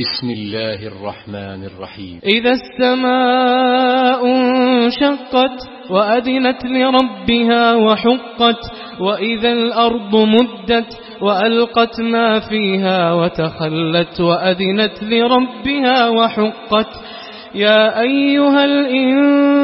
بسم الله الرحمن الرحيم. إذا السماء انشقت وأذنت لربها وحقت وإذا الأرض مدت وألقت ما فيها وتخلت وأذنت لربها وحقت. يا أيها الإنسان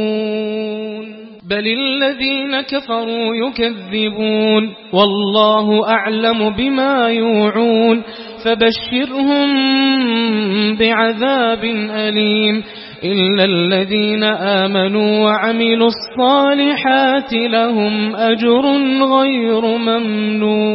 بل الذين كفروا يكذبون والله أعلم بما يوعون فبشرهم بعذاب أليم إلا الذين آمنوا وعملوا الصالحات لهم أجر غير ممنون